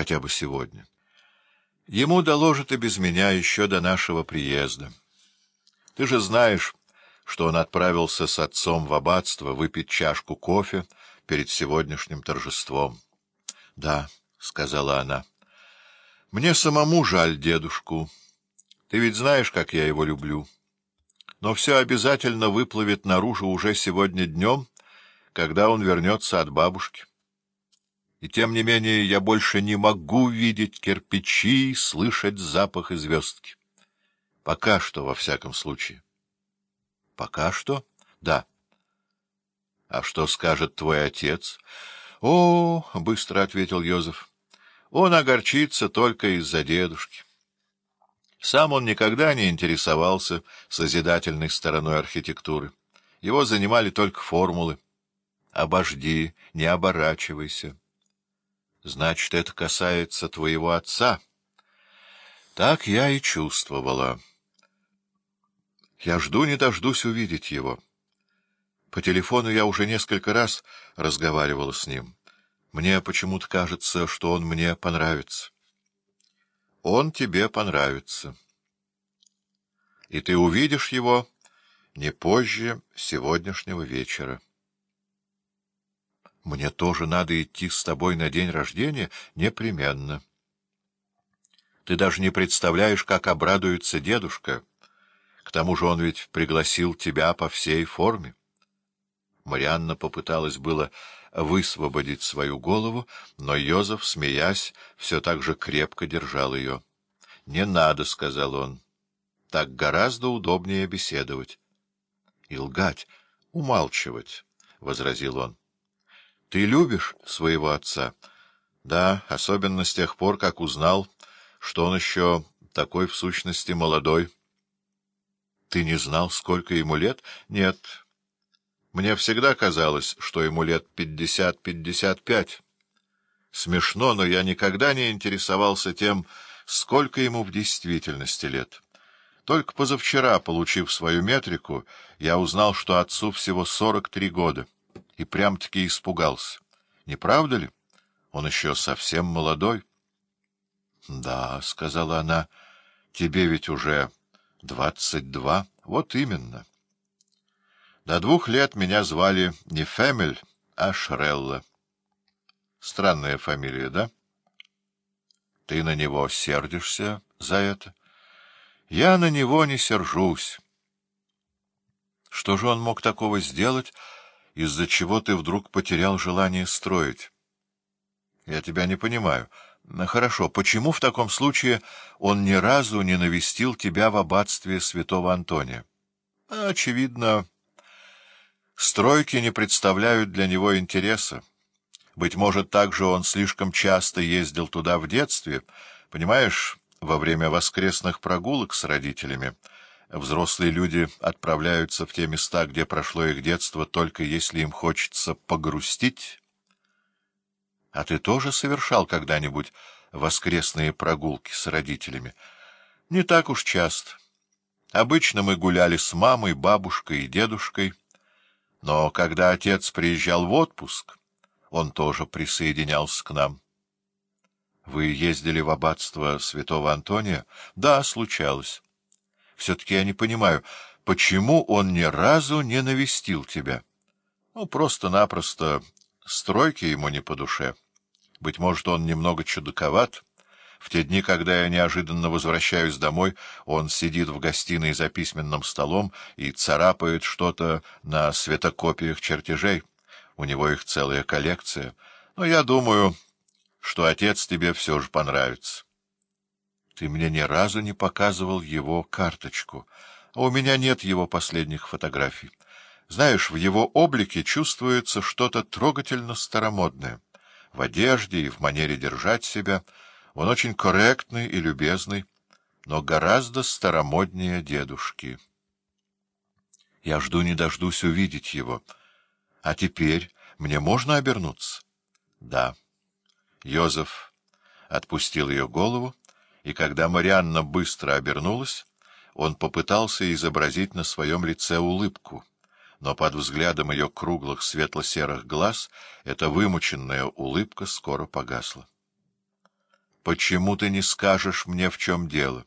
хотя бы сегодня. Ему доложат и без меня еще до нашего приезда. Ты же знаешь, что он отправился с отцом в аббатство выпить чашку кофе перед сегодняшним торжеством. — Да, — сказала она, — мне самому жаль дедушку. Ты ведь знаешь, как я его люблю. Но все обязательно выплывет наружу уже сегодня днем, когда он вернется от бабушки. И тем не менее я больше не могу видеть кирпичи, слышать запах и звездки. Пока что, во всяком случае. — Пока что? — Да. — А что скажет твой отец? — О, — быстро ответил Йозеф, — он огорчится только из-за дедушки. Сам он никогда не интересовался созидательной стороной архитектуры. Его занимали только формулы. Обожди, не оборачивайся. Значит, это касается твоего отца. Так я и чувствовала. Я жду не дождусь увидеть его. По телефону я уже несколько раз разговаривала с ним. Мне почему-то кажется, что он мне понравится. Он тебе понравится. И ты увидишь его не позже сегодняшнего вечера. Мне тоже надо идти с тобой на день рождения? Непременно. Ты даже не представляешь, как обрадуется дедушка. К тому же он ведь пригласил тебя по всей форме. Марианна попыталась было высвободить свою голову, но Йозеф, смеясь, все так же крепко держал ее. — Не надо, — сказал он. — Так гораздо удобнее беседовать. — И лгать, умалчивать, — возразил он. Ты любишь своего отца? Да, особенно с тех пор, как узнал, что он еще такой в сущности молодой. Ты не знал, сколько ему лет? Нет. Мне всегда казалось, что ему лет пятьдесят-пятьдесят пять. Смешно, но я никогда не интересовался тем, сколько ему в действительности лет. Только позавчера, получив свою метрику, я узнал, что отцу всего сорок три года и прям-таки испугался. Не правда ли? Он еще совсем молодой. — Да, — сказала она, — тебе ведь уже двадцать два. Вот именно. До двух лет меня звали не Фемель, а Шрелла. Странная фамилия, да? Ты на него сердишься за это? Я на него не сержусь. Что же он мог такого сделать, — из-за чего ты вдруг потерял желание строить. Я тебя не понимаю. Хорошо, почему в таком случае он ни разу не навестил тебя в аббатстве святого Антония? Очевидно, стройки не представляют для него интереса. Быть может, также он слишком часто ездил туда в детстве, понимаешь, во время воскресных прогулок с родителями — Взрослые люди отправляются в те места, где прошло их детство, только если им хочется погрустить. А ты тоже совершал когда-нибудь воскресные прогулки с родителями? Не так уж часто. Обычно мы гуляли с мамой, бабушкой и дедушкой. Но когда отец приезжал в отпуск, он тоже присоединялся к нам. Вы ездили в аббатство святого Антония? Да, случалось. Все-таки я не понимаю, почему он ни разу не навестил тебя? Ну, просто-напросто стройки ему не по душе. Быть может, он немного чудаковат. В те дни, когда я неожиданно возвращаюсь домой, он сидит в гостиной за письменным столом и царапает что-то на светокопиях чертежей. У него их целая коллекция. Но я думаю, что отец тебе все же понравится. Ты мне ни разу не показывал его карточку, а у меня нет его последних фотографий. Знаешь, в его облике чувствуется что-то трогательно старомодное. В одежде и в манере держать себя он очень корректный и любезный, но гораздо старомоднее дедушки. Я жду не дождусь увидеть его. А теперь мне можно обернуться? Да. Йозеф отпустил ее голову, и когда Марианна быстро обернулась, он попытался изобразить на своем лице улыбку, но под взглядом ее круглых светло-серых глаз эта вымученная улыбка скоро погасла. Почему ты не скажешь мне, в чем дело?